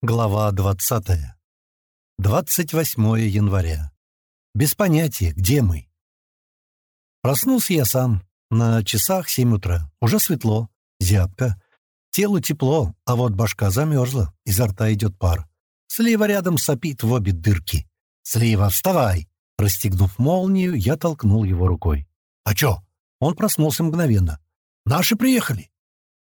Глава 20. 28 января. Без понятия, где мы. Проснулся я сам. На часах 7 утра. Уже светло, зябко. Телу тепло, а вот башка замерзла, изо рта идет пар. Слива рядом сопит в обе дырки. «Слива, вставай!» Расстегнув молнию, я толкнул его рукой. «А чё?» Он проснулся мгновенно. «Наши приехали?»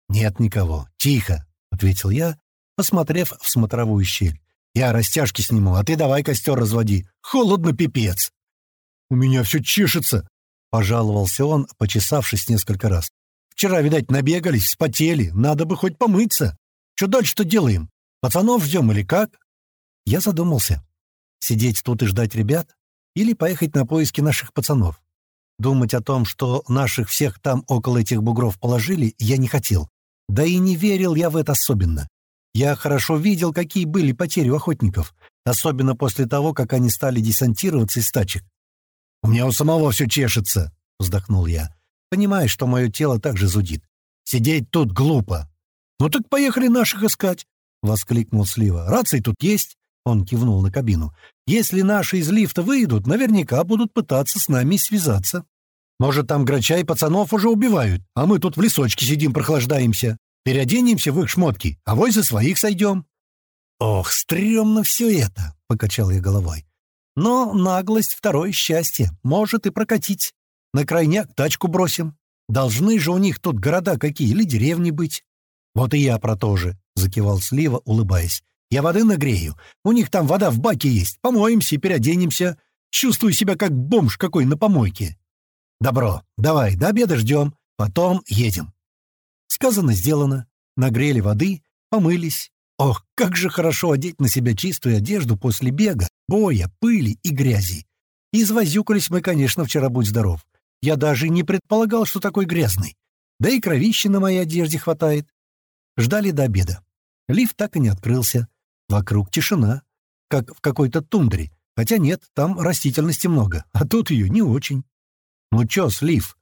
«Нет никого. Тихо», — ответил я, посмотрев в смотровую щель. «Я растяжки сниму, а ты давай костер разводи. Холодно, пипец!» «У меня все чешется!» — пожаловался он, почесавшись несколько раз. «Вчера, видать, набегались, вспотели. Надо бы хоть помыться. Что дальше-то делаем? Пацанов ждем или как?» Я задумался. Сидеть тут и ждать ребят? Или поехать на поиски наших пацанов? Думать о том, что наших всех там около этих бугров положили, я не хотел. Да и не верил я в это особенно. Я хорошо видел, какие были потери у охотников, особенно после того, как они стали десантироваться из тачек. «У меня у самого все чешется», — вздохнул я, понимая, что мое тело также зудит. «Сидеть тут глупо». «Ну так поехали наших искать», — воскликнул Слива. «Рации тут есть», — он кивнул на кабину. «Если наши из лифта выйдут, наверняка будут пытаться с нами связаться. Может, там грача и пацанов уже убивают, а мы тут в лесочке сидим, прохлаждаемся». Переоденемся в их шмотки, а вой за своих сойдем». «Ох, стрёмно все это!» — покачал я головой. «Но наглость — второе счастье. Может и прокатить. На крайняк тачку бросим. Должны же у них тут города какие или деревни быть». «Вот и я про то же», — закивал Слива, улыбаясь. «Я воды нагрею. У них там вода в баке есть. Помоемся и переоденемся. Чувствую себя как бомж какой на помойке». «Добро. Давай, до обеда ждем. Потом едем». Сказано, сделано. Нагрели воды, помылись. Ох, как же хорошо одеть на себя чистую одежду после бега, боя, пыли и грязи. Извозюкались мы, конечно, вчера, будь здоров. Я даже не предполагал, что такой грязный. Да и кровищи на моей одежде хватает. Ждали до обеда. Лифт так и не открылся. Вокруг тишина, как в какой-то тундре. Хотя нет, там растительности много, а тут ее не очень. Ну чё, слив,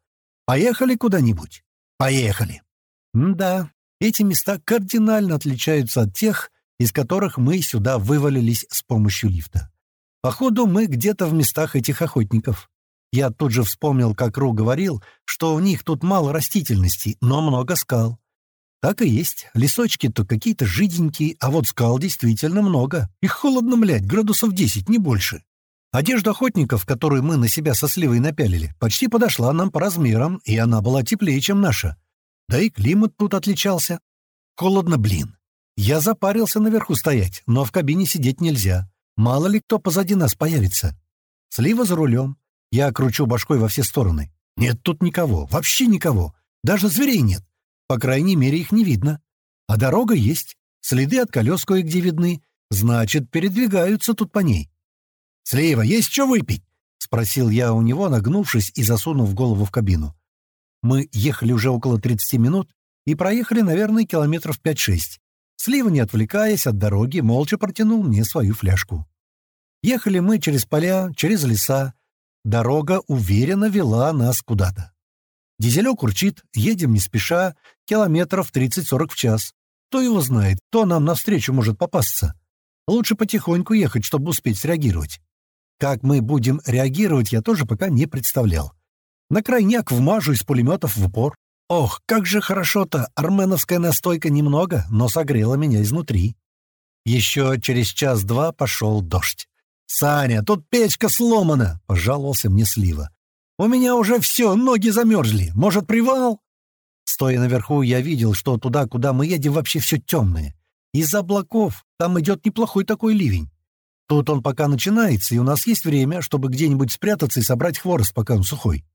поехали куда-нибудь? Поехали. Да, эти места кардинально отличаются от тех, из которых мы сюда вывалились с помощью лифта. Походу, мы где-то в местах этих охотников. Я тут же вспомнил, как Ру говорил, что у них тут мало растительности, но много скал. Так и есть. Лесочки-то какие-то жиденькие, а вот скал действительно много. Их холодно, блядь, градусов 10, не больше. Одежда охотников, которую мы на себя со сливой напялили, почти подошла нам по размерам, и она была теплее, чем наша. Да и климат тут отличался. Холодно, блин. Я запарился наверху стоять, но в кабине сидеть нельзя. Мало ли кто позади нас появится. Слива за рулем. Я кручу башкой во все стороны. Нет тут никого, вообще никого. Даже зверей нет. По крайней мере, их не видно. А дорога есть. Следы от колес кое-где видны. Значит, передвигаются тут по ней. «Слива, есть что выпить?» — спросил я у него, нагнувшись и засунув голову в кабину. Мы ехали уже около 30 минут и проехали, наверное, километров 5-6. Слива, не отвлекаясь от дороги, молча протянул мне свою фляжку. Ехали мы через поля, через леса. Дорога уверенно вела нас куда-то. Дизелек урчит, едем не спеша, километров 30-40 в час. Кто его знает, кто нам навстречу может попасться. Лучше потихоньку ехать, чтобы успеть среагировать. Как мы будем реагировать, я тоже пока не представлял. На крайняк вмажу из пулеметов в упор. Ох, как же хорошо-то, арменовская настойка немного, но согрела меня изнутри. Еще через час-два пошел дождь. «Саня, тут печка сломана!» — пожаловался мне Слива. «У меня уже все, ноги замерзли. Может, привал?» Стоя наверху, я видел, что туда, куда мы едем, вообще все темное. Из-за облаков там идет неплохой такой ливень. Тут он пока начинается, и у нас есть время, чтобы где-нибудь спрятаться и собрать хворост, пока он сухой.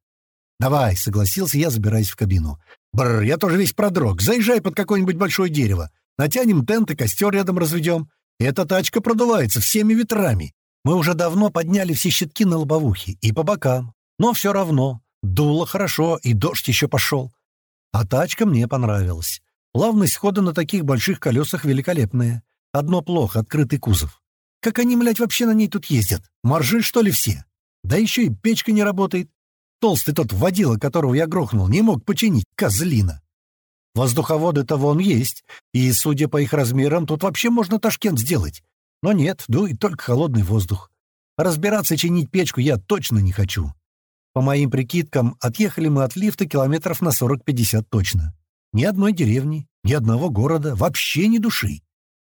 «Давай», — согласился я, забираясь в кабину. «Бррр, я тоже весь продрог. Заезжай под какое-нибудь большое дерево. Натянем тент и костер рядом разведем. Эта тачка продувается всеми ветрами. Мы уже давно подняли все щитки на лобовухе и по бокам. Но все равно. Дуло хорошо, и дождь еще пошел. А тачка мне понравилась. Плавность хода на таких больших колесах великолепная. Одно плохо — открытый кузов. Как они, млядь, вообще на ней тут ездят? Моржи, что ли, все? Да еще и печка не работает. Толстый тот водила, которого я грохнул, не мог починить, козлина. Воздуховоды-то вон есть, и, судя по их размерам, тут вообще можно Ташкент сделать. Но нет, дует только холодный воздух. Разбираться чинить печку я точно не хочу. По моим прикидкам, отъехали мы от лифта километров на 40-50 точно. Ни одной деревни, ни одного города, вообще ни души.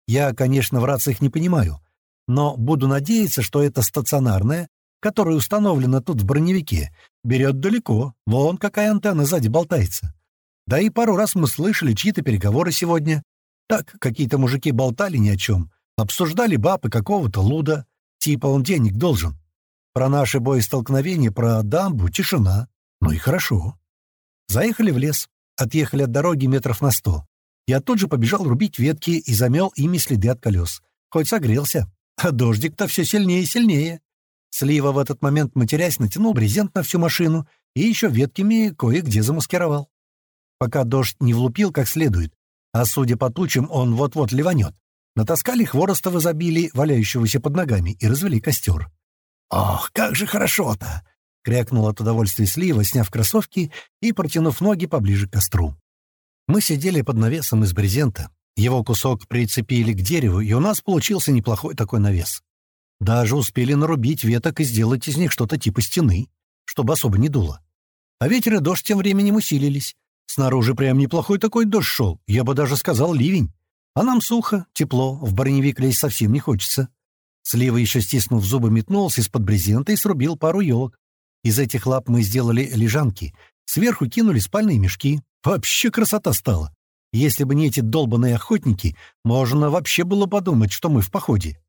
Я, конечно, в рациях не понимаю, но буду надеяться, что это стационарная, которая установлена тут в броневике, берет далеко, вон какая антенна сзади болтается. Да и пару раз мы слышали чьи-то переговоры сегодня. Так, какие-то мужики болтали ни о чем, обсуждали бабы какого-то луда, типа он денег должен. Про наши боестолкновения, про дамбу — тишина. Ну и хорошо. Заехали в лес, отъехали от дороги метров на сто. Я тут же побежал рубить ветки и замел ими следы от колес. Хоть согрелся. А дождик-то все сильнее и сильнее. Слива в этот момент, матерясь, натянул брезент на всю машину и еще ветками кое-где замаскировал. Пока дождь не влупил как следует, а судя по тучам, он вот-вот ливанет, натаскали хвороста в изобилии, валяющегося под ногами, и развели костер. «Ох, как же хорошо-то!» — крякнул от удовольствия Слива, сняв кроссовки и протянув ноги поближе к костру. Мы сидели под навесом из брезента. Его кусок прицепили к дереву, и у нас получился неплохой такой навес. Даже успели нарубить веток и сделать из них что-то типа стены, чтобы особо не дуло. А ветер и дождь тем временем усилились. Снаружи прям неплохой такой дождь шел, я бы даже сказал ливень. А нам сухо, тепло, в броневик лезть совсем не хочется. Слива еще стиснув зубы, метнулся из-под брезента и срубил пару елок. Из этих лап мы сделали лежанки. Сверху кинули спальные мешки. Вообще красота стала. Если бы не эти долбаные охотники, можно вообще было подумать, что мы в походе.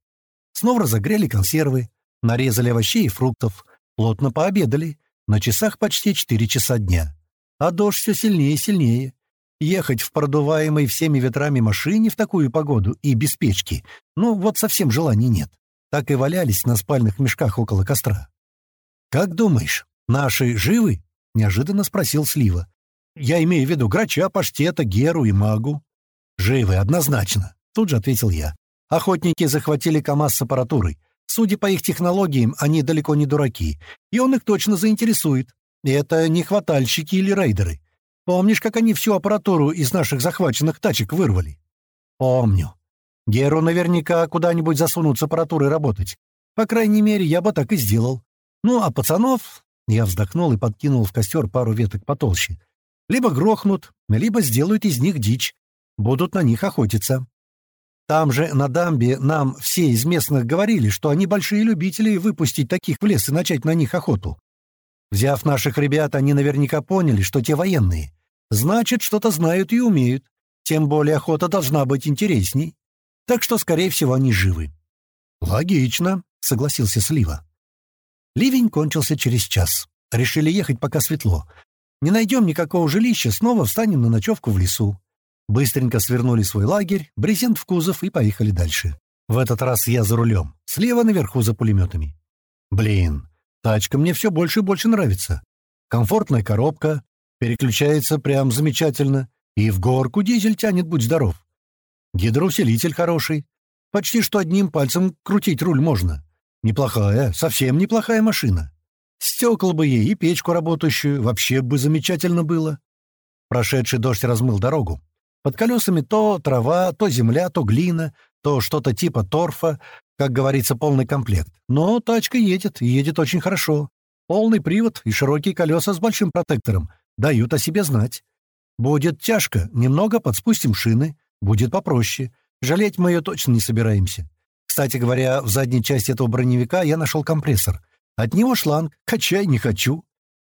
Снова разогрели консервы, нарезали овощей и фруктов, плотно пообедали. На часах почти 4 часа дня. А дождь все сильнее и сильнее. Ехать в продуваемой всеми ветрами машине в такую погоду и без печки, ну вот совсем желания нет так и валялись на спальных мешках около костра. «Как думаешь, наши живы?» — неожиданно спросил Слива. «Я имею в виду Грача, Паштета, Геру и Магу». «Живы, однозначно», — тут же ответил я. «Охотники захватили КАМАЗ с аппаратурой. Судя по их технологиям, они далеко не дураки, и он их точно заинтересует. Это не хватальщики или рейдеры. Помнишь, как они всю аппаратуру из наших захваченных тачек вырвали?» «Помню. Геру наверняка куда-нибудь засунут с аппаратурой работать. По крайней мере, я бы так и сделал. Ну, а пацанов...» Я вздохнул и подкинул в костер пару веток потолще. «Либо грохнут, либо сделают из них дичь. Будут на них охотиться. Там же, на дамбе, нам все из местных говорили, что они большие любители выпустить таких в лес и начать на них охоту. Взяв наших ребят, они наверняка поняли, что те военные. Значит, что-то знают и умеют. Тем более охота должна быть интересней. Так что, скорее всего, они живы. «Логично», — согласился Слива. Ливень кончился через час. Решили ехать, пока светло. Не найдем никакого жилища, снова встанем на ночевку в лесу. Быстренько свернули свой лагерь, брезент в кузов и поехали дальше. В этот раз я за рулем, слева наверху за пулеметами. Блин, тачка мне все больше и больше нравится. Комфортная коробка, переключается прям замечательно, и в горку дизель тянет, будь здоров. Гидроусилитель хороший. Почти что одним пальцем крутить руль можно. Неплохая, совсем неплохая машина. Стекол бы ей и печку работающую, вообще бы замечательно было. Прошедший дождь размыл дорогу. Под колесами то трава, то земля, то глина, то что-то типа торфа, как говорится, полный комплект. Но тачка едет, и едет очень хорошо. Полный привод и широкие колеса с большим протектором дают о себе знать. Будет тяжко, немного подспустим шины, Будет попроще. Жалеть мы ее точно не собираемся. Кстати говоря, в задней части этого броневика я нашел компрессор. От него шланг. Качай не хочу.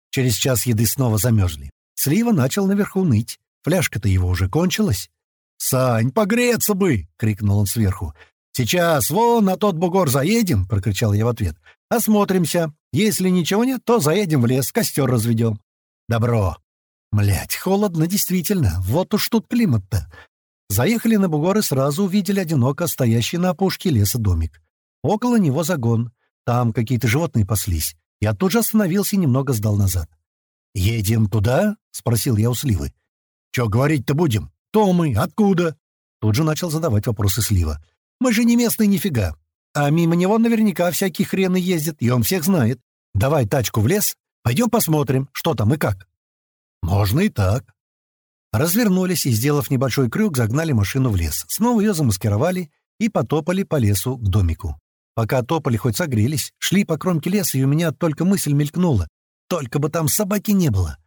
Через час еды снова замерзли. Слива начал наверху ныть. Фляжка-то его уже кончилась. «Сань, погреться бы!» — крикнул он сверху. «Сейчас вон на тот бугор заедем!» — прокричал я в ответ. «Осмотримся. Если ничего нет, то заедем в лес, костер разведем». «Добро!» Млять, холодно, действительно. Вот уж тут климат-то. Заехали на бугор и сразу увидели одиноко стоящий на опушке леса домик. Около него загон. Там какие-то животные паслись. Я тут же остановился и немного сдал назад. «Едем туда?» — спросил я у Сливы. «Чё говорить-то будем? Кто мы? Откуда?» Тут же начал задавать вопросы Слива. «Мы же не местные нифига. А мимо него наверняка всякие хрены ездят, и он всех знает. Давай тачку в лес, пойдем посмотрим, что там и как». «Можно и так», Развернулись и, сделав небольшой крюк, загнали машину в лес. Снова ее замаскировали и потопали по лесу к домику. Пока топали, хоть согрелись, шли по кромке леса, и у меня только мысль мелькнула. Только бы там собаки не было.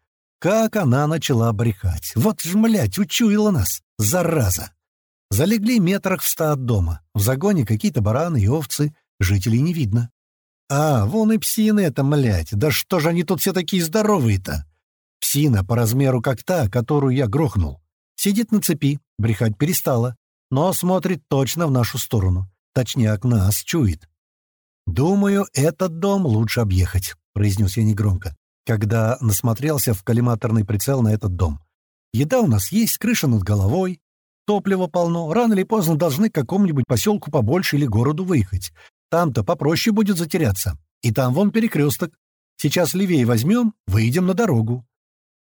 Как она начала брехать. Вот ж, млять, учуяла нас. Зараза. Залегли метрах в ста от дома. В загоне какие-то бараны и овцы. Жителей не видно. А, вон и псины это, млять. Да что же они тут все такие здоровые-то? Псина по размеру как та, которую я грохнул. Сидит на цепи, брехать перестала, но смотрит точно в нашу сторону. Точняк нас чует. «Думаю, этот дом лучше объехать», — произнес я негромко, когда насмотрелся в коллиматорный прицел на этот дом. «Еда у нас есть, крыша над головой, топлива полно, рано или поздно должны к какому-нибудь поселку побольше или городу выехать. Там-то попроще будет затеряться. И там вон перекресток. Сейчас левее возьмем, выйдем на дорогу».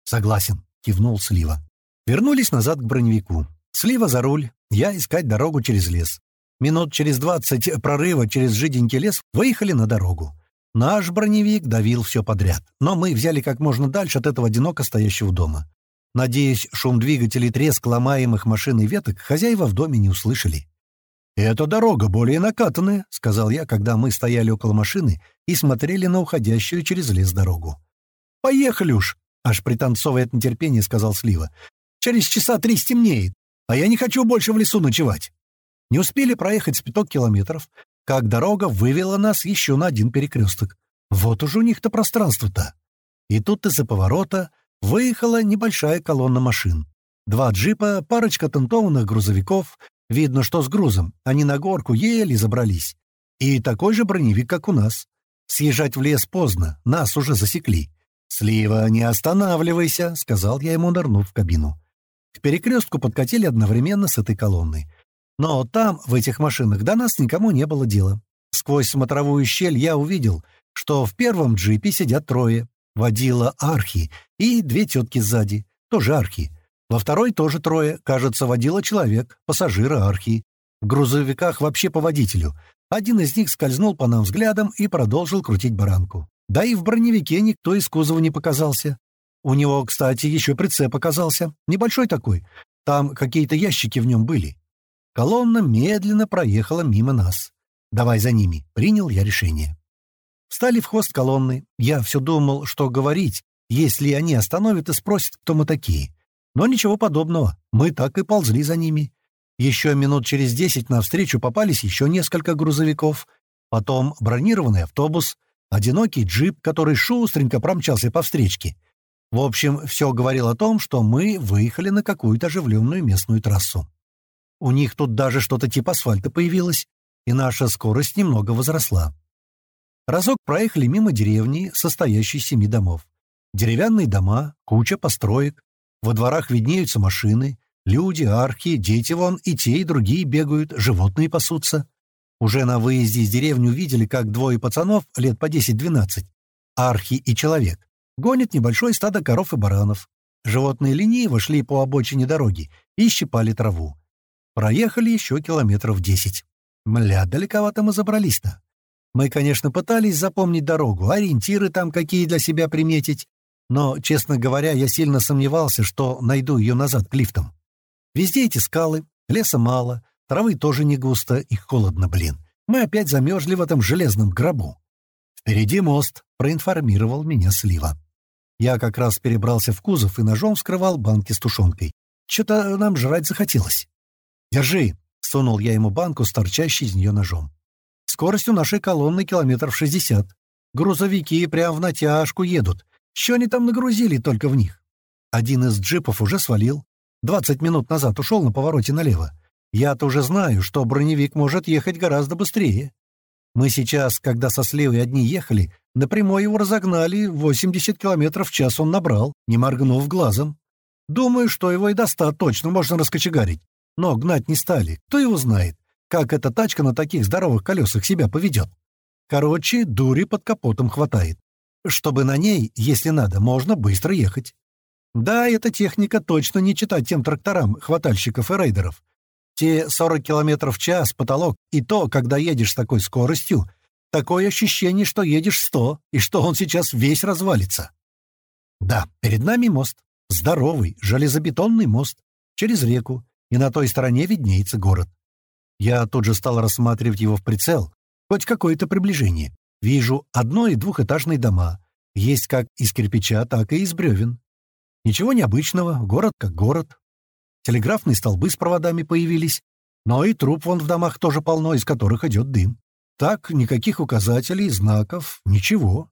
«Согласен», — кивнул Слива. Вернулись назад к броневику. Слива за руль, я искать дорогу через лес. Минут через двадцать прорыва через жиденький лес выехали на дорогу. Наш броневик давил все подряд, но мы взяли как можно дальше от этого одиноко стоящего дома. Надеюсь, шум двигателей, треск ломаемых машин и веток хозяева в доме не услышали. «Эта дорога более накатанная», — сказал я, когда мы стояли около машины и смотрели на уходящую через лес дорогу. «Поехали уж!» — аж пританцовывая от нетерпения, сказал Слива. «Через часа три стемнеет, а я не хочу больше в лесу ночевать». Не успели проехать с пяток километров, как дорога вывела нас еще на один перекресток. Вот уже у них-то пространство-то. И тут из-за поворота выехала небольшая колонна машин. Два джипа, парочка тентованных грузовиков. Видно, что с грузом. Они на горку еле забрались. И такой же броневик, как у нас. Съезжать в лес поздно, нас уже засекли. «Слива, не останавливайся», — сказал я ему, нырнув в кабину. К перекрестку подкатили одновременно с этой колонной. Но там, в этих машинах, до нас никому не было дела. Сквозь смотровую щель я увидел, что в первом джипе сидят трое. Водила архи и две тетки сзади, тоже архи. Во второй тоже трое, кажется, водила человек, пассажира архи. В грузовиках вообще по водителю. Один из них скользнул по нам взглядом и продолжил крутить баранку. Да и в броневике никто из кузова не показался. У него, кстати, еще прицеп оказался. Небольшой такой. Там какие-то ящики в нем были. Колонна медленно проехала мимо нас. «Давай за ними», — принял я решение. Встали в хвост колонны. Я все думал, что говорить, если они остановят и спросят, кто мы такие. Но ничего подобного. Мы так и ползли за ними. Еще минут через десять навстречу попались еще несколько грузовиков. Потом бронированный автобус, одинокий джип, который шустренько промчался по встречке. В общем, все говорило о том, что мы выехали на какую-то оживленную местную трассу. У них тут даже что-то типа асфальта появилось, и наша скорость немного возросла. Разок проехали мимо деревни, состоящей из семи домов. Деревянные дома, куча построек. Во дворах виднеются машины, люди, архи, дети вон, и те, и другие бегают, животные пасутся. Уже на выезде из деревни увидели, как двое пацанов, лет по 10-12, архи и человек, гонят небольшое стадо коров и баранов. Животные лениво шли по обочине дороги и щипали траву. Проехали еще километров десять. Мля, далековато мы забрались-то. Мы, конечно, пытались запомнить дорогу, ориентиры там какие для себя приметить, но, честно говоря, я сильно сомневался, что найду ее назад к лифтам. Везде эти скалы, леса мало, травы тоже не густо и холодно, блин. Мы опять замерзли в этом железном гробу. «Впереди мост», — проинформировал меня Слива. Я как раз перебрался в кузов и ножом вскрывал банки с тушенкой. Что-то нам жрать захотелось. «Держи!» — сунул я ему банку с торчащей из нее ножом. «Скорость у нашей колонны километров шестьдесят. Грузовики прям в натяжку едут. Что они там нагрузили только в них?» Один из джипов уже свалил. Двадцать минут назад ушел на повороте налево. Я-то уже знаю, что броневик может ехать гораздо быстрее. Мы сейчас, когда со сливой одни ехали, напрямую его разогнали, 80 километров в час он набрал, не моргнув глазом. Думаю, что его и до ста точно можно раскочегарить. Но гнать не стали. Кто его знает, как эта тачка на таких здоровых колесах себя поведет. Короче, дури под капотом хватает. Чтобы на ней, если надо, можно быстро ехать. Да, эта техника точно не читать тем тракторам, хватальщиков и рейдеров. Те 40 км в час, потолок, и то, когда едешь с такой скоростью, такое ощущение, что едешь 100, и что он сейчас весь развалится. Да, перед нами мост. Здоровый, железобетонный мост через реку, и на той стороне виднеется город. Я тут же стал рассматривать его в прицел, хоть какое-то приближение. Вижу одно- и двухэтажные дома. Есть как из кирпича, так и из бревен. Ничего необычного, город как город. Телеграфные столбы с проводами появились, но и труп вон в домах тоже полно, из которых идет дым. Так, никаких указателей, знаков, ничего.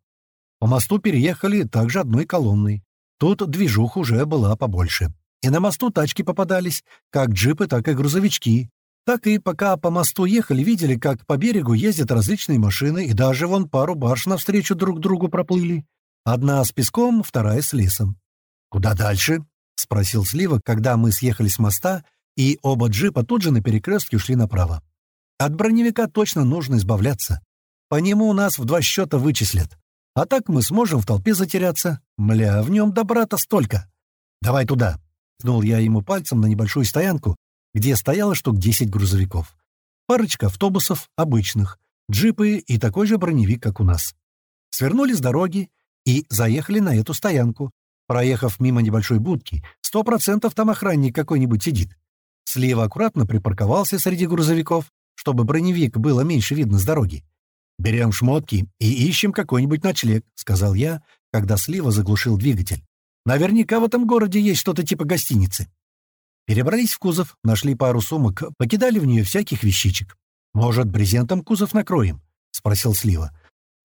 По мосту переехали также одной колонной. Тут движух уже была побольше. И на мосту тачки попадались, как джипы, так и грузовички. Так и пока по мосту ехали, видели, как по берегу ездят различные машины, и даже вон пару барж навстречу друг другу проплыли. Одна с песком, вторая с лесом. «Куда дальше?» — спросил Слива, когда мы съехали с моста, и оба джипа тут же на перекрестке ушли направо. «От броневика точно нужно избавляться. По нему у нас в два счета вычислят. А так мы сможем в толпе затеряться. Мля, в нем добра-то столько. Давай туда!» — ткнул я ему пальцем на небольшую стоянку, где стояло штук 10 грузовиков. Парочка автобусов, обычных, джипы и такой же броневик, как у нас. Свернули с дороги и заехали на эту стоянку. Проехав мимо небольшой будки, сто процентов там охранник какой-нибудь сидит. Слева аккуратно припарковался среди грузовиков, чтобы броневик было меньше видно с дороги. «Берем шмотки и ищем какой-нибудь ночлег», — сказал я, когда Слива заглушил двигатель. «Наверняка в этом городе есть что-то типа гостиницы». Перебрались в кузов, нашли пару сумок, покидали в нее всяких вещичек. «Может, брезентом кузов накроем?» — спросил Слива.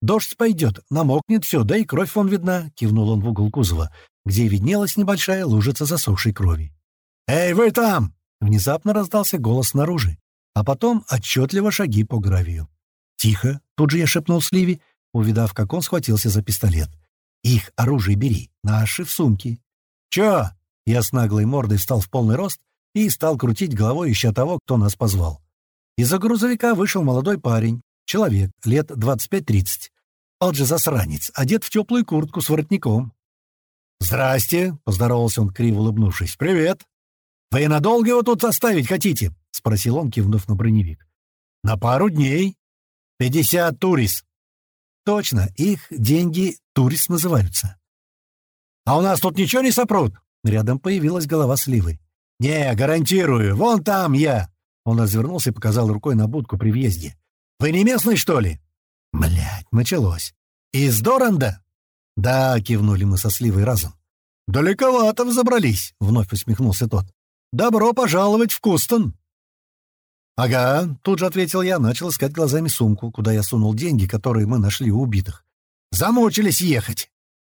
«Дождь пойдет, намокнет все, да и кровь вон видна», — кивнул он в угол кузова, где виднелась небольшая лужица засохшей крови. «Эй, вы там!» — внезапно раздался голос снаружи, а потом отчетливо шаги по гравию. «Тихо!» — тут же я шепнул Сливи, увидав, как он схватился за пистолет. «Их оружие бери, наши в сумке». «Чё?» Я с наглой мордой встал в полный рост и стал крутить головой, ища того, кто нас позвал. Из-за грузовика вышел молодой парень, человек, лет 25-30. Он же засранец, одет в теплую куртку с воротником. «Здрасте!» — поздоровался он, криво улыбнувшись. «Привет!» «Вы надолго его тут оставить хотите?» — спросил он, кивнув на броневик. «На пару дней. Пятьдесят турис». «Точно, их деньги турис называются». «А у нас тут ничего не сопрут?» Рядом появилась голова сливы. «Не, гарантирую, вон там я!» Он развернулся и показал рукой на будку при въезде. «Вы не местный, что ли?» Блять, началось. «Из Доранда?» «Да», — кивнули мы со сливой разом. «Далековато взобрались», — вновь усмехнулся тот. «Добро пожаловать в Кустон!» «Ага», — тут же ответил я, начал искать глазами сумку, куда я сунул деньги, которые мы нашли у убитых. «Замучились ехать!»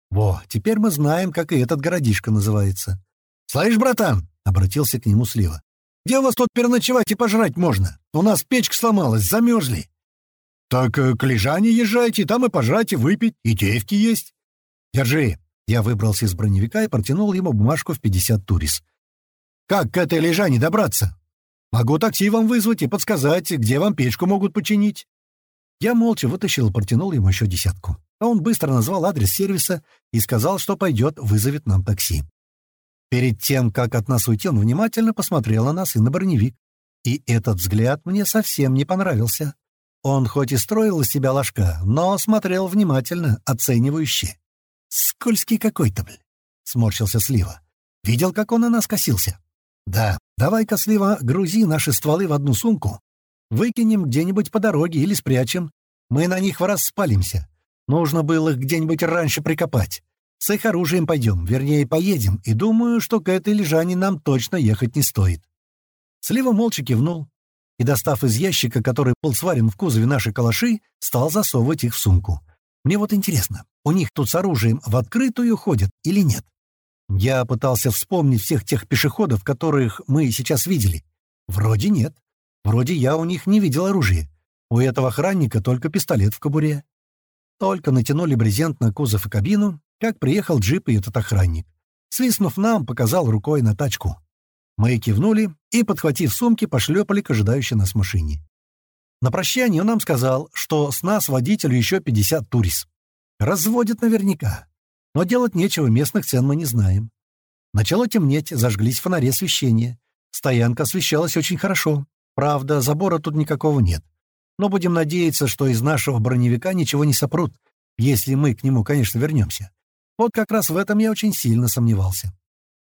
Во, теперь мы знаем, как и этот городишко называется. «Слышь, братан!» — обратился к нему Слива. «Где у вас тут переночевать и пожрать можно? У нас печка сломалась, замерзли». «Так э, к Лежане езжайте, там и пожрать, и выпить, и девки есть». «Держи». Я выбрался из броневика и протянул ему бумажку в 50 турис. «Как к этой Лежане добраться?» «Могу такси вам вызвать и подсказать, где вам печку могут починить». Я молча вытащил и протянул ему еще десятку а он быстро назвал адрес сервиса и сказал, что пойдет, вызовет нам такси. Перед тем, как от нас уйти, он внимательно посмотрел на нас и на броневик. И этот взгляд мне совсем не понравился. Он хоть и строил из себя ложка, но смотрел внимательно, оценивающе. «Скользкий какой-то, блядь!» — сморщился Слива. «Видел, как он на нас косился?» «Да, давай-ка, Слива, грузи наши стволы в одну сумку. Выкинем где-нибудь по дороге или спрячем. Мы на них в раз спалимся. Нужно было их где-нибудь раньше прикопать. С их оружием пойдем, вернее, поедем, и думаю, что к этой лежане нам точно ехать не стоит». Слива молча кивнул и, достав из ящика, который был сварен в кузове нашей калаши, стал засовывать их в сумку. Мне вот интересно, у них тут с оружием в открытую ходят или нет? Я пытался вспомнить всех тех пешеходов, которых мы сейчас видели. Вроде нет. Вроде я у них не видел оружия. У этого охранника только пистолет в кобуре. Только натянули брезент на кузов и кабину, как приехал джип и этот охранник. Свистнув нам, показал рукой на тачку. Мы кивнули и, подхватив сумки, пошлепали к ожидающей нас машине. На прощание он нам сказал, что с нас водителю еще 50 турис. Разводят наверняка. Но делать нечего, местных цен мы не знаем. Начало темнеть, зажглись фонари освещения. Стоянка освещалась очень хорошо. Правда, забора тут никакого нет. Но будем надеяться, что из нашего броневика ничего не сопрут, если мы к нему, конечно, вернемся. Вот как раз в этом я очень сильно сомневался.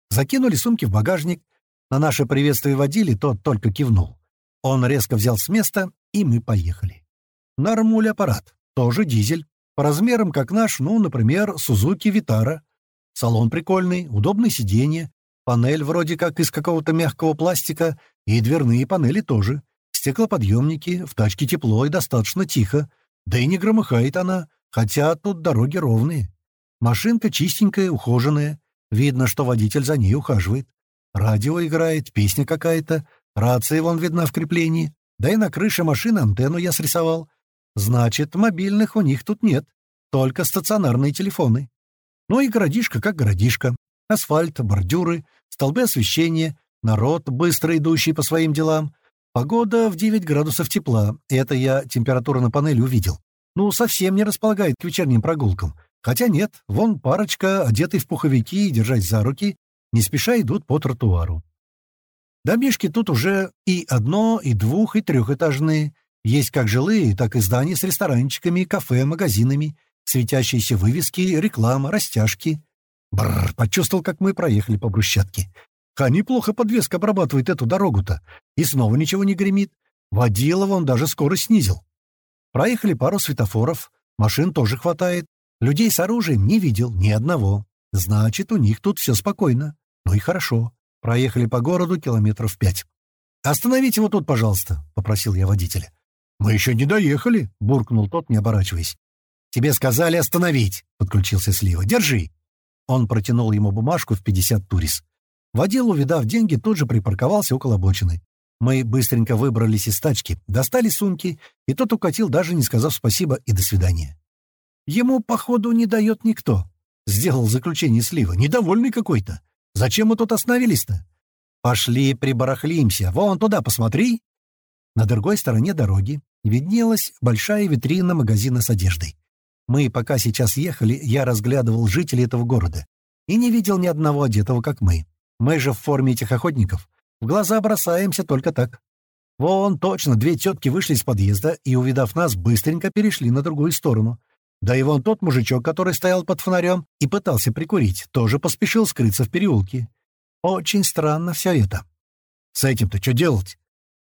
Закинули сумки в багажник. На наше приветствие водили, тот только кивнул. Он резко взял с места, и мы поехали. Нормуль аппарат, тоже дизель. По размерам, как наш, ну, например, Сузуки Витара. Салон прикольный, удобное сиденье, панель вроде как из какого-то мягкого пластика, и дверные панели тоже. Стеклоподъемники, в тачке тепло и достаточно тихо. Да и не громыхает она, хотя тут дороги ровные. Машинка чистенькая, ухоженная. Видно, что водитель за ней ухаживает. Радио играет, песня какая-то, рация вон видна в креплении. Да и на крыше машины антенну я срисовал. Значит, мобильных у них тут нет, только стационарные телефоны. Ну и городишко как городишко. Асфальт, бордюры, столбы освещения, народ, быстро идущий по своим делам. Погода в 9 градусов тепла. Это я температуру на панели увидел. Ну, совсем не располагает к вечерним прогулкам. Хотя нет, вон парочка, одетый в пуховики и держась за руки, не спеша идут по тротуару. Домишки тут уже и одно, и двух, и трехэтажные. Есть как жилые, так и здания с ресторанчиками, кафе, магазинами, светящиеся вывески, реклама, растяжки. Бррр, почувствовал, как мы проехали по брусчатке. А неплохо подвеска обрабатывает эту дорогу-то. И снова ничего не гремит. Водила он даже скорость снизил. Проехали пару светофоров, машин тоже хватает. Людей с оружием не видел ни одного. Значит, у них тут все спокойно. Ну и хорошо. Проехали по городу километров пять. «Остановите его тут, пожалуйста», — попросил я водителя. «Мы еще не доехали», — буркнул тот, не оборачиваясь. «Тебе сказали остановить», — подключился Слива. «Держи». Он протянул ему бумажку в 50 турис. Водил, увидав деньги, тут же припарковался около бочины. Мы быстренько выбрались из тачки, достали сумки, и тот укатил, даже не сказав спасибо и до свидания. «Ему, походу, не дает никто», — сделал заключение Слива. «Недовольный какой-то. Зачем мы тут остановились-то?» «Пошли прибарахлимся. Вон туда посмотри». На другой стороне дороги виднелась большая витрина магазина с одеждой. Мы, пока сейчас ехали, я разглядывал жителей этого города и не видел ни одного одетого, как мы. Мы же в форме этих охотников. В глаза бросаемся только так. Вон, точно, две тетки вышли из подъезда и, увидав нас, быстренько перешли на другую сторону. Да и вон тот мужичок, который стоял под фонарем и пытался прикурить, тоже поспешил скрыться в переулке. Очень странно все это. «С этим-то что делать?»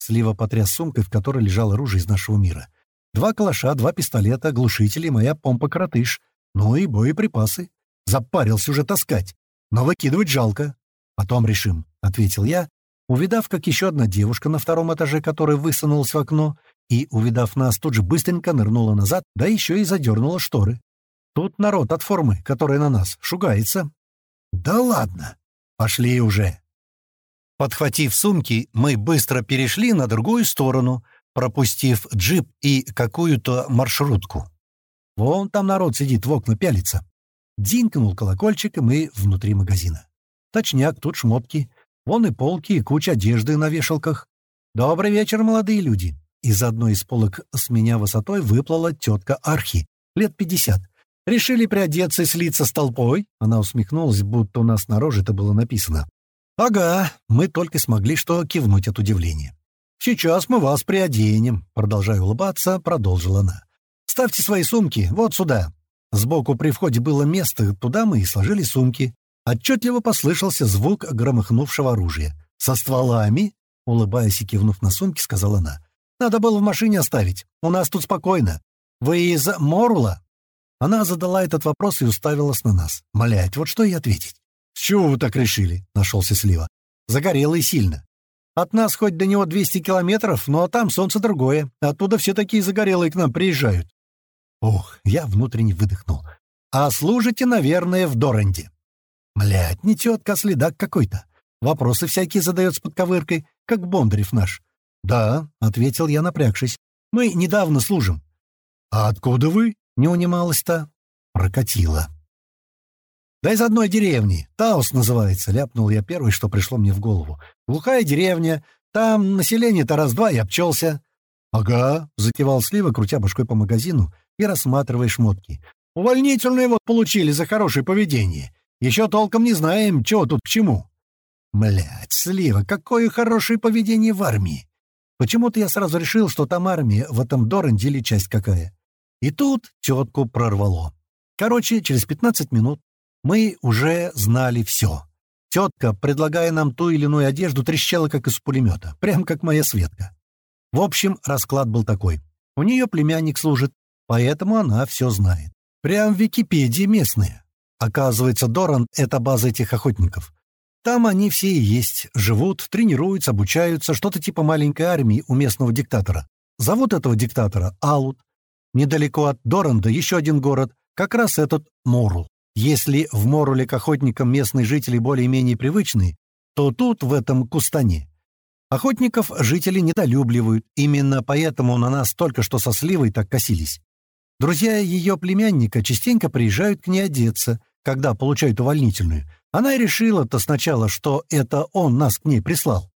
Слива потряс сумкой, в которой лежало оружие из нашего мира. Два калаша, два пистолета, глушители, моя помпа-коротыш. Ну и боеприпасы. Запарился уже таскать. Но выкидывать жалко. «Потом решим», — ответил я, увидав, как еще одна девушка на втором этаже, которая высунулась в окно, и, увидав нас, тут же быстренько нырнула назад, да еще и задернула шторы. Тут народ от формы, которая на нас, шугается. «Да ладно! Пошли уже!» Подхватив сумки, мы быстро перешли на другую сторону, пропустив джип и какую-то маршрутку. Вон там народ сидит, в окна пялится. Дзинкнул колокольчик, и мы внутри магазина. Точняк, тут шмотки. Вон и полки, и куча одежды на вешалках. «Добрый вечер, молодые люди!» Из одной из полок с меня высотой выплыла тетка Архи, лет пятьдесят. «Решили приодеться и слиться с толпой?» Она усмехнулась, будто у нас на роже это было написано. «Ага, мы только смогли что кивнуть от удивления». «Сейчас мы вас приоденем», — продолжая улыбаться, продолжила она. «Ставьте свои сумки вот сюда». Сбоку при входе было место, туда мы и сложили сумки. Отчетливо послышался звук громыхнувшего оружия. «Со стволами?» — улыбаясь и кивнув на сумки, сказала она. «Надо было в машине оставить. У нас тут спокойно. Вы из Морула?» Она задала этот вопрос и уставилась на нас. Молять, вот что ей ответить. «С чего вы так решили?» — нашелся Слива. «Загорело и сильно. От нас хоть до него 200 километров, но там солнце другое. Оттуда все такие загорелые к нам приезжают». Ох, я внутренне выдохнул. «А служите, наверное, в Доранде». Блядь, не тетка, а следак какой-то. Вопросы всякие задает с подковыркой, как Бондарев наш. «Да», — ответил я, напрягшись. «Мы недавно служим». «А откуда вы?» — не унималась-то. Прокатила. «Да из одной деревни. Таус называется», — ляпнул я первый, что пришло мне в голову. «Глухая деревня. Там население-то раз-два и обчелся». «Ага», — закивал Слива, крутя башкой по магазину и рассматривая шмотки. «Увольнительные вот получили за хорошее поведение. Еще толком не знаем, чего тут к чему». Блядь, Слива, какое хорошее поведение в армии. Почему-то я сразу решил, что там армия в этом Доранде или часть какая. И тут тетку прорвало. Короче, через 15 минут мы уже знали все. Тетка, предлагая нам ту или иную одежду, трещала, как из пулемета, прям как моя Светка. В общем, расклад был такой. У нее племянник служит, поэтому она все знает. Прям в Википедии местные. Оказывается, Доран — это база этих охотников. Там они все и есть, живут, тренируются, обучаются, что-то типа маленькой армии у местного диктатора. Зовут этого диктатора Алут. Недалеко от Доранда еще один город, как раз этот Морул. Если в Моруле к охотникам местные жители более-менее привычны, то тут, в этом Кустане, охотников жители недолюбливают, именно поэтому на нас только что со Сливой так косились. Друзья ее племянника частенько приезжают к ней одеться, когда получают увольнительную. Она и решила-то сначала, что это он нас к ней прислал.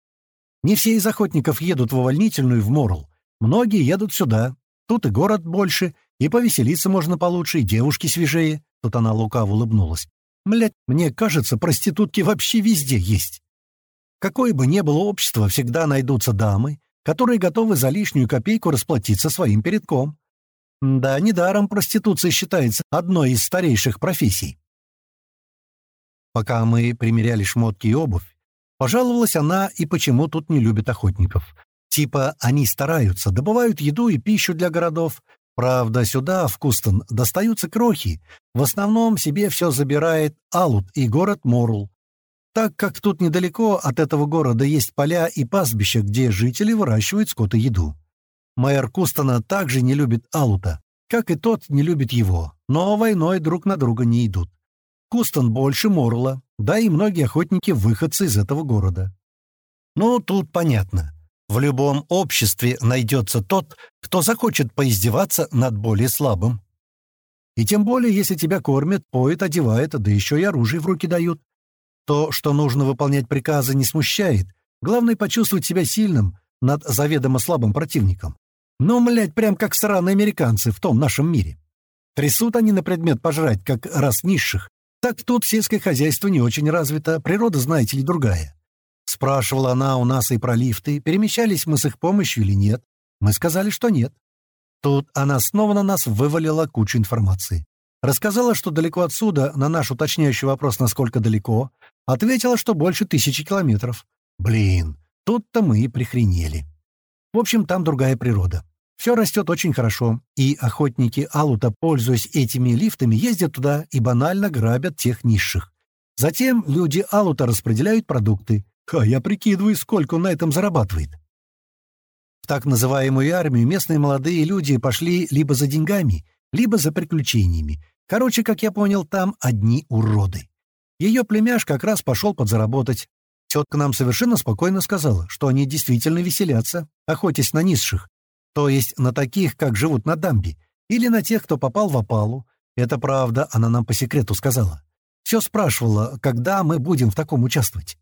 Не все из охотников едут в увольнительную в Морул. Многие едут сюда. Тут и город больше, и повеселиться можно получше, и девушки свежее. Тут она лукаво улыбнулась. «Блядь, мне кажется, проститутки вообще везде есть. Какое бы ни было общество, всегда найдутся дамы, которые готовы за лишнюю копейку расплатиться своим передком. Да, недаром проституция считается одной из старейших профессий. Пока мы примеряли шмотки и обувь, пожаловалась она и почему тут не любят охотников. Типа они стараются, добывают еду и пищу для городов, Правда, сюда, в Кустон, достаются крохи. В основном себе все забирает Алут и город Морул. Так как тут недалеко от этого города есть поля и пастбища, где жители выращивают скот и еду. Мэр Кустона также не любит Алута, как и тот не любит его, но войной друг на друга не идут. Кустон больше Морла, да и многие охотники выходцы из этого города. Ну, тут понятно. В любом обществе найдется тот, кто захочет поиздеваться над более слабым. И тем более, если тебя кормят, поют, одевают, да еще и оружие в руки дают. То, что нужно выполнять приказы, не смущает. Главное — почувствовать себя сильным над заведомо слабым противником. Ну, млядь, прям как сраные американцы в том нашем мире. Трясут они на предмет пожрать, как раз низших. Так тут сельское хозяйство не очень развито, природа, знаете ли, другая. Спрашивала она у нас и про лифты, перемещались мы с их помощью или нет. Мы сказали, что нет. Тут она снова на нас вывалила кучу информации. Рассказала, что далеко отсюда, на наш уточняющий вопрос, насколько далеко, ответила, что больше тысячи километров. Блин, тут-то мы и прихренели. В общем, там другая природа. Все растет очень хорошо, и охотники Алута, пользуясь этими лифтами, ездят туда и банально грабят тех низших. Затем люди Алута распределяют продукты, а я прикидываю, сколько он на этом зарабатывает. В так называемую армию местные молодые люди пошли либо за деньгами, либо за приключениями. Короче, как я понял, там одни уроды. Ее племяш как раз пошел подзаработать. Тетка нам совершенно спокойно сказала, что они действительно веселятся, охотясь на низших, то есть на таких, как живут на дамбе, или на тех, кто попал в опалу. Это правда, она нам по секрету сказала. Все спрашивала, когда мы будем в таком участвовать.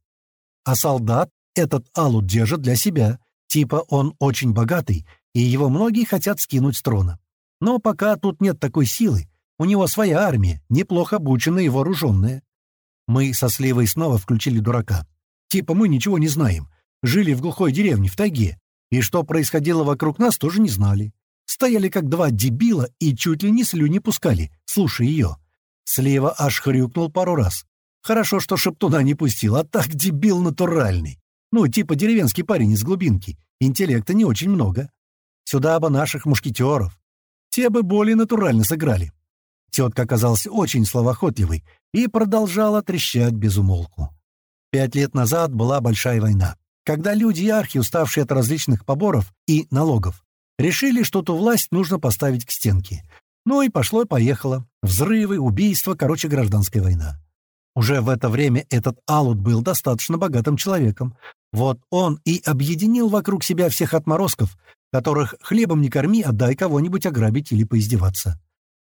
А солдат этот Алут держит для себя. Типа он очень богатый, и его многие хотят скинуть с трона. Но пока тут нет такой силы, у него своя армия, неплохо обученная и вооруженная. Мы со Сливой снова включили дурака. Типа мы ничего не знаем. Жили в глухой деревне, в тайге. И что происходило вокруг нас, тоже не знали. Стояли как два дебила и чуть ли не слюни пускали, слушая ее. Слива аж хрюкнул пару раз. Хорошо, что шептуна не пустил, а так дебил натуральный. Ну, типа деревенский парень из глубинки. Интеллекта не очень много. Сюда бы наших мушкетеров. Те бы более натурально сыграли. Тетка оказалась очень словоохотливой и продолжала трещать без умолку. Пять лет назад была большая война, когда люди и архи, уставшие от различных поборов и налогов, решили, что ту власть нужно поставить к стенке. Ну и пошло-поехало. Взрывы, убийства, короче, гражданская война. Уже в это время этот Алут был достаточно богатым человеком. Вот он и объединил вокруг себя всех отморозков, которых хлебом не корми, а дай кого-нибудь ограбить или поиздеваться.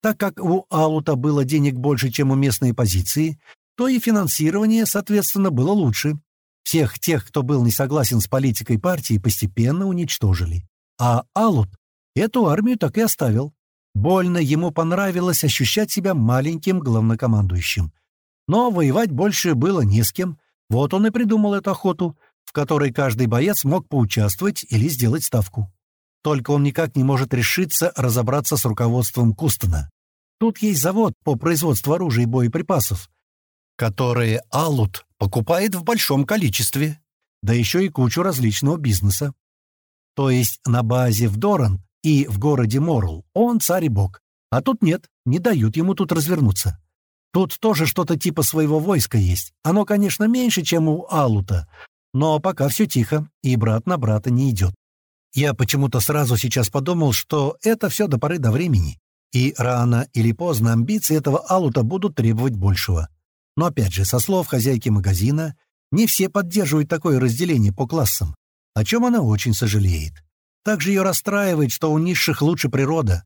Так как у Алута было денег больше, чем у местной позиции, то и финансирование, соответственно, было лучше. Всех тех, кто был не согласен с политикой партии, постепенно уничтожили. А Алут эту армию так и оставил. Больно ему понравилось ощущать себя маленьким главнокомандующим — но воевать больше было не с кем. Вот он и придумал эту охоту, в которой каждый боец мог поучаствовать или сделать ставку. Только он никак не может решиться разобраться с руководством Кустона. Тут есть завод по производству оружия и боеприпасов, которые Алут покупает в большом количестве, да еще и кучу различного бизнеса. То есть на базе в Доран и в городе Морл он царь и бог, а тут нет, не дают ему тут развернуться. Тут тоже что-то типа своего войска есть. Оно, конечно, меньше, чем у Алута, но пока все тихо, и брат на брата не идет. Я почему-то сразу сейчас подумал, что это все до поры до времени, и рано или поздно амбиции этого Алута будут требовать большего. Но опять же, со слов хозяйки магазина, не все поддерживают такое разделение по классам, о чем она очень сожалеет. Также ее расстраивает, что у низших лучше природа.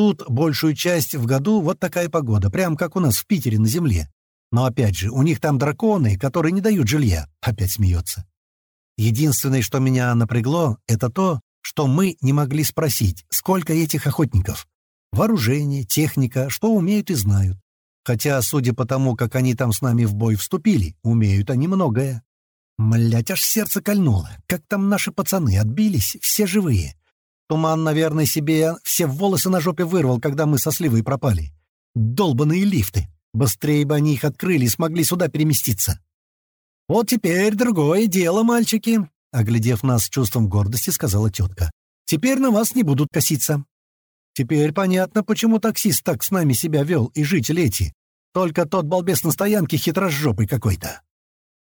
Тут большую часть в году вот такая погода, прям как у нас в Питере на земле. Но опять же, у них там драконы, которые не дают жилья. Опять смеется. Единственное, что меня напрягло, это то, что мы не могли спросить, сколько этих охотников. Вооружение, техника, что умеют и знают. Хотя, судя по тому, как они там с нами в бой вступили, умеют они многое. Млять, аж сердце кольнуло. Как там наши пацаны отбились, все живые. Туман, наверное, себе все волосы на жопе вырвал, когда мы со Сливой пропали. Долбаные лифты. Быстрее бы они их открыли и смогли сюда переместиться. «Вот теперь другое дело, мальчики», — оглядев нас с чувством гордости, сказала тетка. «Теперь на вас не будут коситься. Теперь понятно, почему таксист так с нами себя вел и жители эти. Только тот балбес на стоянке хитрожопый какой-то».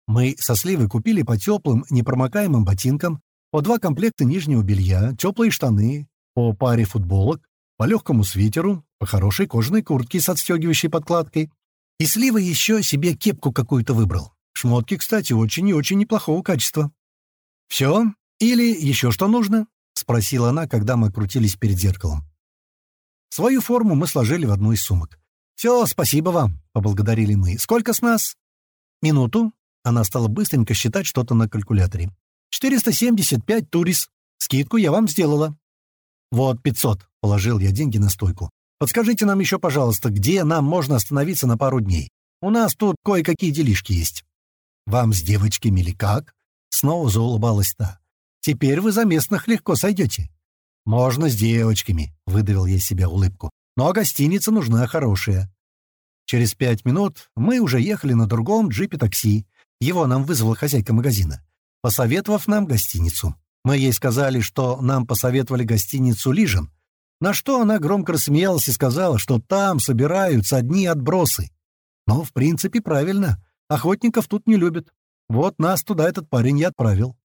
Мы со Сливой купили по теплым, непромокаемым ботинкам по два комплекта нижнего белья, теплые штаны, по паре футболок, по легкому свитеру, по хорошей кожаной куртке с отстегивающей подкладкой. И Слива еще себе кепку какую-то выбрал. Шмотки, кстати, очень и очень неплохого качества. «Все? Или еще что нужно?» — спросила она, когда мы крутились перед зеркалом. Свою форму мы сложили в одну из сумок. «Все, спасибо вам», — поблагодарили мы. «Сколько с нас?» «Минуту». Она стала быстренько считать что-то на калькуляторе. «475 турис. Скидку я вам сделала». «Вот, 500», — положил я деньги на стойку. «Подскажите нам еще, пожалуйста, где нам можно остановиться на пару дней? У нас тут кое-какие делишки есть». «Вам с девочками или как?» Снова заулыбалась та. «Теперь вы за местных легко сойдете». «Можно с девочками», — выдавил я себе улыбку. «Но гостиница нужна хорошая». Через пять минут мы уже ехали на другом джипе такси. Его нам вызвала хозяйка магазина, посоветовав нам гостиницу. Мы ей сказали, что нам посоветовали гостиницу «Лижин», на что она громко рассмеялась и сказала, что там собираются одни отбросы. Но, в принципе, правильно. Охотников тут не любят. Вот нас туда этот парень и отправил.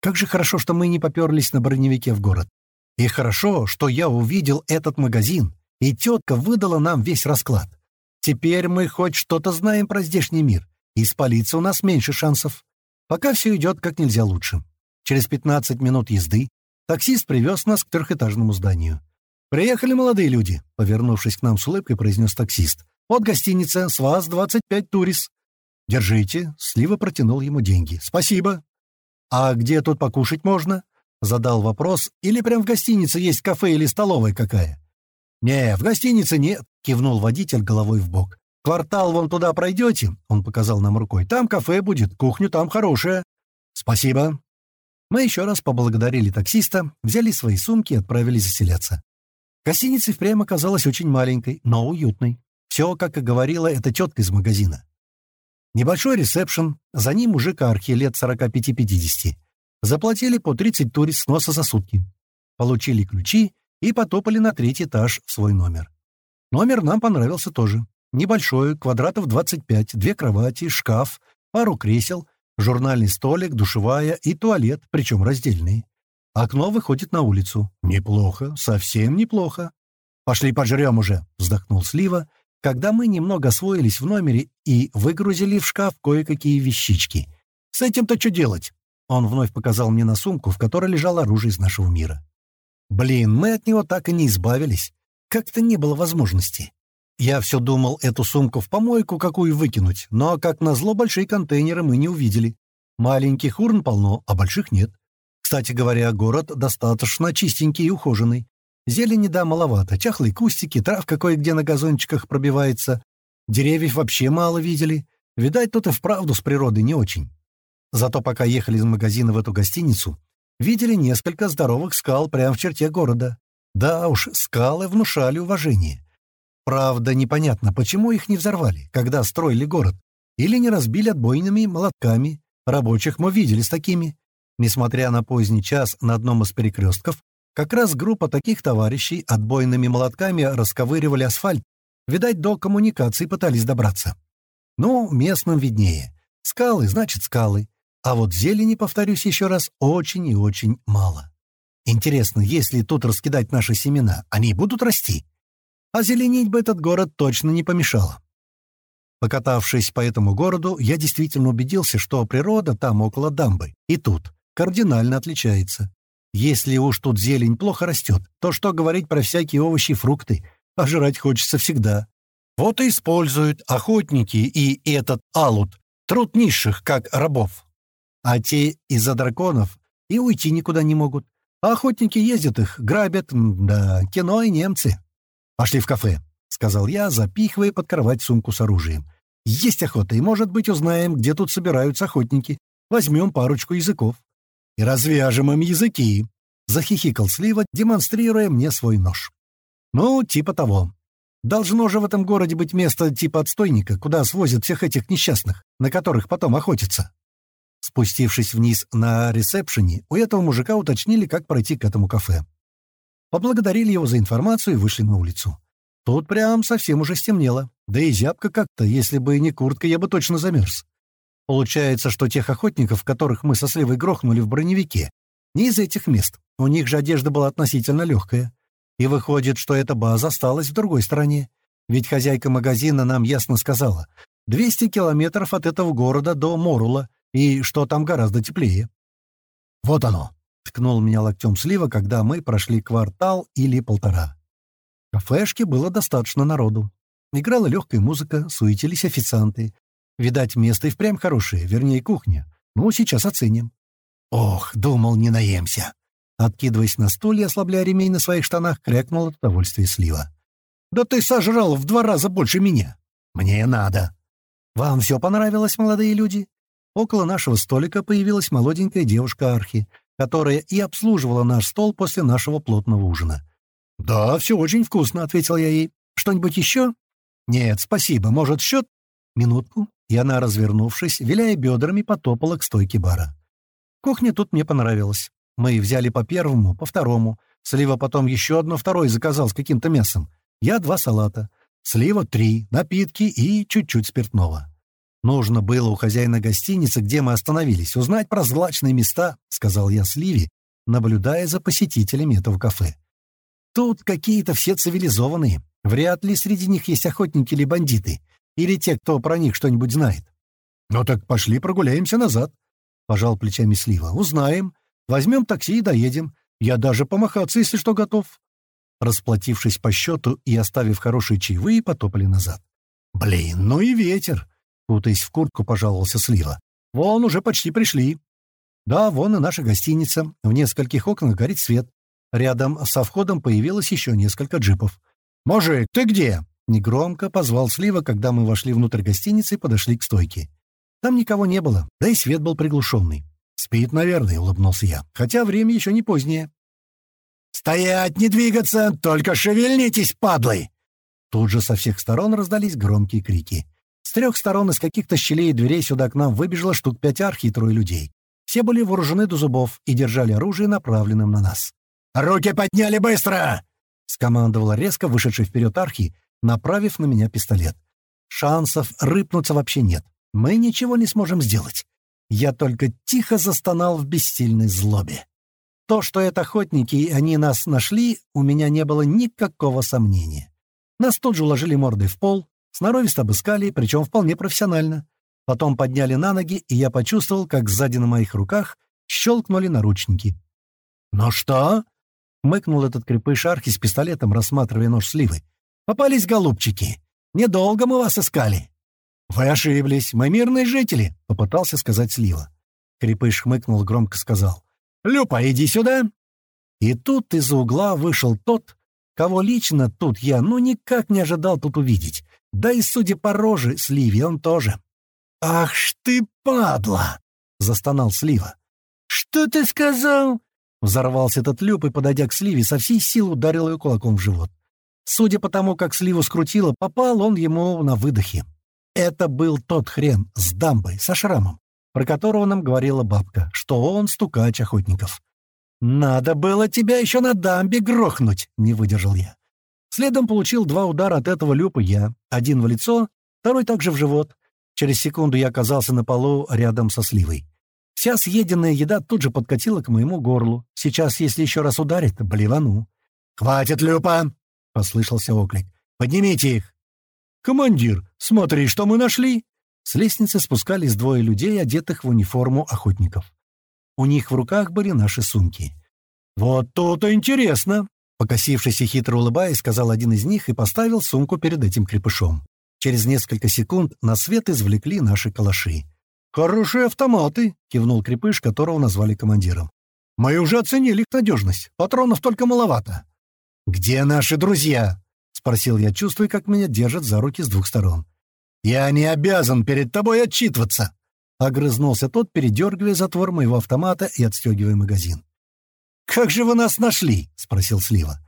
Как же хорошо, что мы не поперлись на броневике в город. И хорошо, что я увидел этот магазин, и тетка выдала нам весь расклад. Теперь мы хоть что-то знаем про здешний мир, и спалиться у нас меньше шансов. Пока все идет как нельзя лучше. Через 15 минут езды таксист привез нас к трехэтажному зданию. «Приехали молодые люди», — повернувшись к нам с улыбкой, произнес таксист. «Вот гостиница, с вас 25 турис. «Держите». Слива протянул ему деньги. «Спасибо». «А где тут покушать можно?» Задал вопрос. «Или прям в гостинице есть кафе или столовая какая?» «Не, в гостинице нет», — кивнул водитель головой в бок. «Квартал вон туда пройдете?» — он показал нам рукой. «Там кафе будет, кухню там хорошая». «Спасибо». Мы еще раз поблагодарили таксиста, взяли свои сумки и отправились заселяться. Гостиница впрямь оказалась очень маленькой, но уютной. Все, как и говорила эта тетка из магазина. Небольшой ресепшн, за ним мужик-архи лет 45-50. Заплатили по 30 турист сноса за сутки. Получили ключи и потопали на третий этаж в свой номер. Номер нам понравился тоже. Небольшой, квадратов 25, две кровати, шкаф, пару кресел, журнальный столик, душевая и туалет, причем раздельный. Окно выходит на улицу. Неплохо, совсем неплохо. «Пошли пожрем уже», — вздохнул Слива когда мы немного освоились в номере и выгрузили в шкаф кое-какие вещички. «С этим-то что делать?» Он вновь показал мне на сумку, в которой лежало оружие из нашего мира. «Блин, мы от него так и не избавились. Как-то не было возможности. Я все думал эту сумку в помойку какую выкинуть, но, как назло, большие контейнеры мы не увидели. Маленьких урн полно, а больших нет. Кстати говоря, город достаточно чистенький и ухоженный. Зелени, да, маловато. Чахлые кустики, травка кое-где на газончиках пробивается. Деревьев вообще мало видели. Видать, тут и вправду с природой не очень. Зато пока ехали из магазина в эту гостиницу, видели несколько здоровых скал прямо в черте города. Да уж, скалы внушали уважение. Правда, непонятно, почему их не взорвали, когда строили город. Или не разбили отбойными молотками. Рабочих мы видели с такими. Несмотря на поздний час на одном из перекрестков, как раз группа таких товарищей отбойными молотками расковыривали асфальт. Видать, до коммуникации пытались добраться. Ну, местным виднее. Скалы, значит, скалы. А вот зелени, повторюсь еще раз, очень и очень мало. Интересно, если тут раскидать наши семена, они будут расти? А зеленить бы этот город точно не помешало. Покатавшись по этому городу, я действительно убедился, что природа там около дамбы и тут кардинально отличается. Если уж тут зелень плохо растет, то что говорить про всякие овощи и фрукты? А жрать хочется всегда. Вот и используют охотники и этот алут, труд низших, как рабов. А те из-за драконов и уйти никуда не могут. А охотники ездят их, грабят, да, кино и немцы. Пошли в кафе. — сказал я, запихивая под кровать сумку с оружием. «Есть охота, и, может быть, узнаем, где тут собираются охотники. Возьмем парочку языков». «И развяжем им языки», — захихикал Слива, демонстрируя мне свой нож. «Ну, типа того. Должно же в этом городе быть место типа отстойника, куда свозят всех этих несчастных, на которых потом охотятся». Спустившись вниз на ресепшене, у этого мужика уточнили, как пройти к этому кафе. Поблагодарили его за информацию и вышли на улицу. Тут прям совсем уже стемнело. Да и зябко как-то, если бы не куртка, я бы точно замерз. Получается, что тех охотников, которых мы со Сливой грохнули в броневике, не из этих мест. У них же одежда была относительно легкая. И выходит, что эта база осталась в другой стране. Ведь хозяйка магазина нам ясно сказала, 200 километров от этого города до Морула, и что там гораздо теплее. «Вот оно!» — ткнул меня локтем слива, когда мы прошли квартал или полтора. В кафешке было достаточно народу. Играла легкая музыка, суетились официанты. Видать, место и впрямь хорошее, вернее, кухня. Ну, сейчас оценим. Ох, думал, не наемся. Откидываясь на стуле ослабляя ремень на своих штанах, крякнул от удовольствия слива. «Да ты сожрал в два раза больше меня!» «Мне надо!» «Вам все понравилось, молодые люди?» Около нашего столика появилась молоденькая девушка Архи, которая и обслуживала наш стол после нашего плотного ужина. «Да, все очень вкусно», — ответил я ей. «Что-нибудь еще?» «Нет, спасибо. Может, счет?» Минутку, и она, развернувшись, виляя бедрами, потопала к стойке бара. Кухня тут мне понравилась. Мы взяли по первому, по второму. Слива потом еще одно второе заказал с каким-то мясом. Я два салата. Слива три, напитки и чуть-чуть спиртного. «Нужно было у хозяина гостиницы, где мы остановились, узнать про злачные места», — сказал я Сливе, наблюдая за посетителями этого кафе. Тут какие-то все цивилизованные. Вряд ли среди них есть охотники или бандиты. Или те, кто про них что-нибудь знает. Ну так пошли прогуляемся назад. Пожал плечами Слива. Узнаем. Возьмем такси и доедем. Я даже помахаться, если что, готов. Расплатившись по счету и оставив хорошие чаевые, потопали назад. «Блин, ну и ветер!» Кутаясь в куртку, пожаловался Слива. «Вон, уже почти пришли». «Да, вон и наша гостиница. В нескольких окнах горит свет. Рядом со входом появилось еще несколько джипов. «Мужик, ты где?» — негромко позвал Слива, когда мы вошли внутрь гостиницы и подошли к стойке. Там никого не было, да и свет был приглушенный. «Спит, наверное», — улыбнулся я, хотя время еще не позднее. «Стоять, не двигаться! Только шевельнитесь, падлы!» Тут же со всех сторон раздались громкие крики. С трех сторон из каких-то щелей и дверей сюда к нам выбежало штук пять архи и трое людей. Все были вооружены до зубов и держали оружие, направленным на нас. «Руки подняли быстро!» — скомандовала резко вышедший вперед Архи, направив на меня пистолет. «Шансов рыпнуться вообще нет. Мы ничего не сможем сделать. Я только тихо застонал в бессильной злобе. То, что это охотники, и они нас нашли, у меня не было никакого сомнения. Нас тут же уложили мордой в пол, сноровисто обыскали, причем вполне профессионально. Потом подняли на ноги, и я почувствовал, как сзади на моих руках щелкнули наручники. «Ну что?» Мыкнул этот крепыш архи с пистолетом, рассматривая нож сливы. «Попались, голубчики! Недолго мы вас искали!» «Вы ошиблись, мы мирные жители!» — попытался сказать слива. Крепыш хмыкнул громко сказал. «Люпа, иди сюда!» И тут из-за угла вышел тот, кого лично тут я ну никак не ожидал тут увидеть. Да и, судя по роже, Сливе он тоже. «Ах ж ты, падла!» — застонал Слива. «Что ты сказал?» Взорвался этот Люб и, подойдя к Сливе, со всей силы ударил ее кулаком в живот. Судя по тому, как Сливу скрутило, попал он ему на выдохе. Это был тот хрен с дамбой, со шрамом, про которого нам говорила бабка, что он стукач охотников. «Надо было тебя еще на дамбе грохнуть!» — не выдержал я. Следом получил два удара от этого люпа я. Один в лицо, второй также в живот. Через секунду я оказался на полу рядом со сливой. Вся съеденная еда тут же подкатила к моему горлу. Сейчас, если еще раз ударит, блевану. «Хватит, Люпа!» — послышался оклик. «Поднимите их!» «Командир, смотри, что мы нашли!» С лестницы спускались двое людей, одетых в униформу охотников. У них в руках были наши сумки. «Вот то-то интересно!» Покосившись и хитро улыбаясь, сказал один из них и поставил сумку перед этим крепышом. Через несколько секунд на свет извлекли наши калаши. «Хорошие автоматы!» — кивнул крепыш, которого назвали командиром. «Мы уже оценили их надежность. Патронов только маловато». «Где наши друзья?» — спросил я, чувствуя, как меня держат за руки с двух сторон. «Я не обязан перед тобой отчитываться!» Огрызнулся тот, передергивая затвор моего автомата и отстегивая магазин. «Как же вы нас нашли?» — спросил Слива.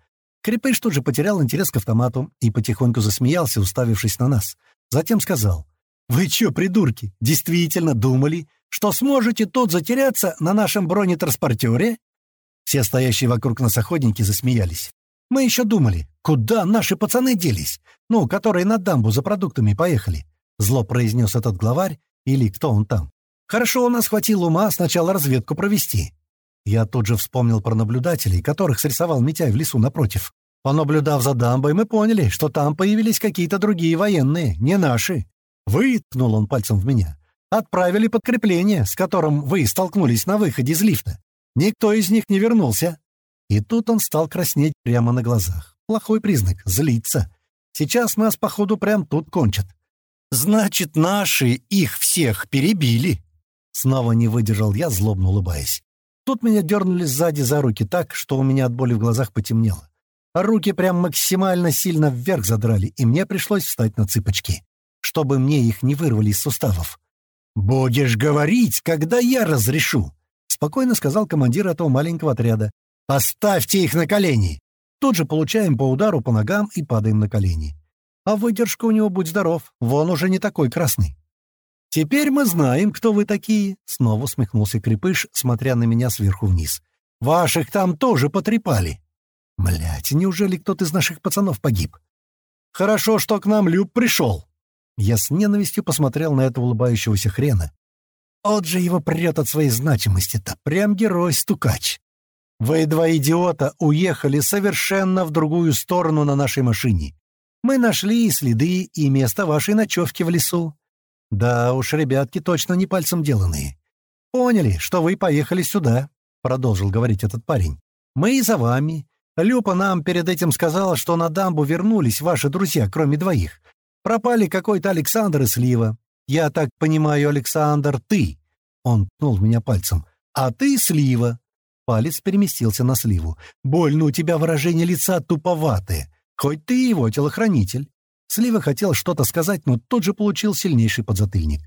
Крепыш тут же потерял интерес к автомату и потихоньку засмеялся, уставившись на нас. Затем сказал. «Вы чё, придурки, действительно думали, что сможете тут затеряться на нашем бронетранспортере?» Все стоящие вокруг нас охотники засмеялись. «Мы еще думали, куда наши пацаны делись? Ну, которые на дамбу за продуктами поехали?» Зло произнес этот главарь или кто он там. «Хорошо, у нас хватило ума сначала разведку провести». Я тут же вспомнил про наблюдателей, которых срисовал Митяй в лесу напротив. Понаблюдав за дамбой, мы поняли, что там появились какие-то другие военные, не наши. «Вы», — ткнул он пальцем в меня, — «отправили подкрепление, с которым вы столкнулись на выходе из лифта. Никто из них не вернулся». И тут он стал краснеть прямо на глазах. Плохой признак — злиться. Сейчас нас, походу, прям тут кончат. «Значит, наши их всех перебили!» Снова не выдержал я, злобно улыбаясь. Тут меня дернули сзади за руки так, что у меня от боли в глазах потемнело. Руки прям максимально сильно вверх задрали, и мне пришлось встать на цыпочки, чтобы мне их не вырвали из суставов. «Будешь говорить, когда я разрешу!» — спокойно сказал командир этого маленького отряда. «Поставьте их на колени!» Тут же получаем по удару по ногам и падаем на колени. А выдержка у него, будь здоров, вон уже не такой красный. «Теперь мы знаем, кто вы такие», — снова усмехнулся Крепыш, смотря на меня сверху вниз. «Ваших там тоже потрепали». Блять, неужели кто-то из наших пацанов погиб? «Хорошо, что к нам Люб пришел». Я с ненавистью посмотрел на этого улыбающегося хрена. Вот же его прет от своей значимости-то, прям герой-стукач. Вы два идиота уехали совершенно в другую сторону на нашей машине. Мы нашли и следы, и место вашей ночевки в лесу. Да уж, ребятки точно не пальцем деланные. Поняли, что вы поехали сюда, — продолжил говорить этот парень. Мы и за вами. Люпа нам перед этим сказала, что на дамбу вернулись ваши друзья, кроме двоих. Пропали какой-то Александр и Слива. Я так понимаю, Александр, ты. Он ткнул меня пальцем. А ты Слива. Палец переместился на Сливу. Больно у тебя выражение лица туповатое. Хоть ты его телохранитель. Слива хотел что-то сказать, но тут же получил сильнейший подзатыльник.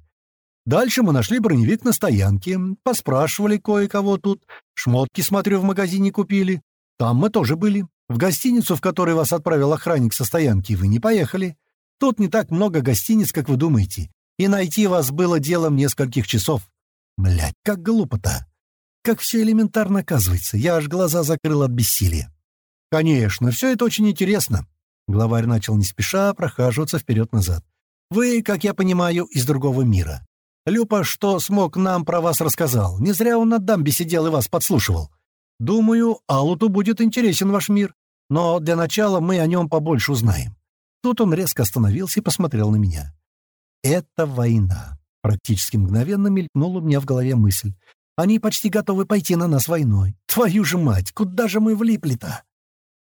Дальше мы нашли броневик на стоянке, поспрашивали кое-кого тут. Шмотки, смотрю, в магазине купили. Там мы тоже были. В гостиницу, в которой вас отправил охранник со стоянки, вы не поехали. Тут не так много гостиниц, как вы думаете. И найти вас было делом нескольких часов. Блядь, как глупо-то. Как все элементарно оказывается. Я аж глаза закрыл от бессилия. «Конечно, все это очень интересно». Главарь начал не спеша прохаживаться вперед-назад. «Вы, как я понимаю, из другого мира. Люпа, что смог, нам про вас рассказал. Не зря он на дамбе сидел и вас подслушивал. Думаю, Алуту будет интересен ваш мир. Но для начала мы о нем побольше узнаем». Тут он резко остановился и посмотрел на меня. «Это война». Практически мгновенно мелькнула у меня в голове мысль. «Они почти готовы пойти на нас войной. Твою же мать, куда же мы влипли-то?»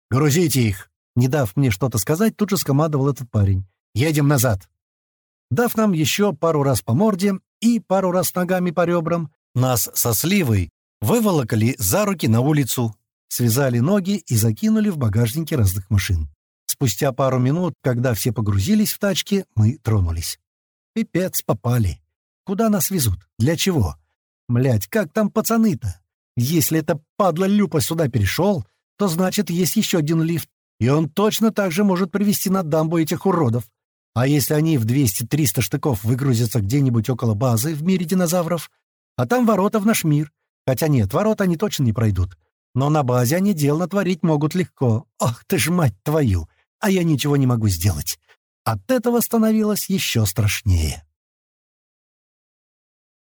«Грузите их!» Не дав мне что-то сказать, тут же скомандовал этот парень. «Едем назад!» Дав нам еще пару раз по морде и пару раз ногами по ребрам, нас со сливой выволокали за руки на улицу, связали ноги и закинули в багажники разных машин. Спустя пару минут, когда все погрузились в тачки, мы тронулись. Пипец, попали. Куда нас везут? Для чего? Млять, как там пацаны-то? Если это падла Люпа сюда перешел, то значит, есть еще один лифт, и он точно так же может привести на дамбу этих уродов. А если они в 200-300 штыков выгрузятся где-нибудь около базы в мире динозавров? А там ворота в наш мир. Хотя нет, ворота они точно не пройдут. Но на базе они дел натворить могут легко. Ох ты ж мать твою! А я ничего не могу сделать. От этого становилось еще страшнее.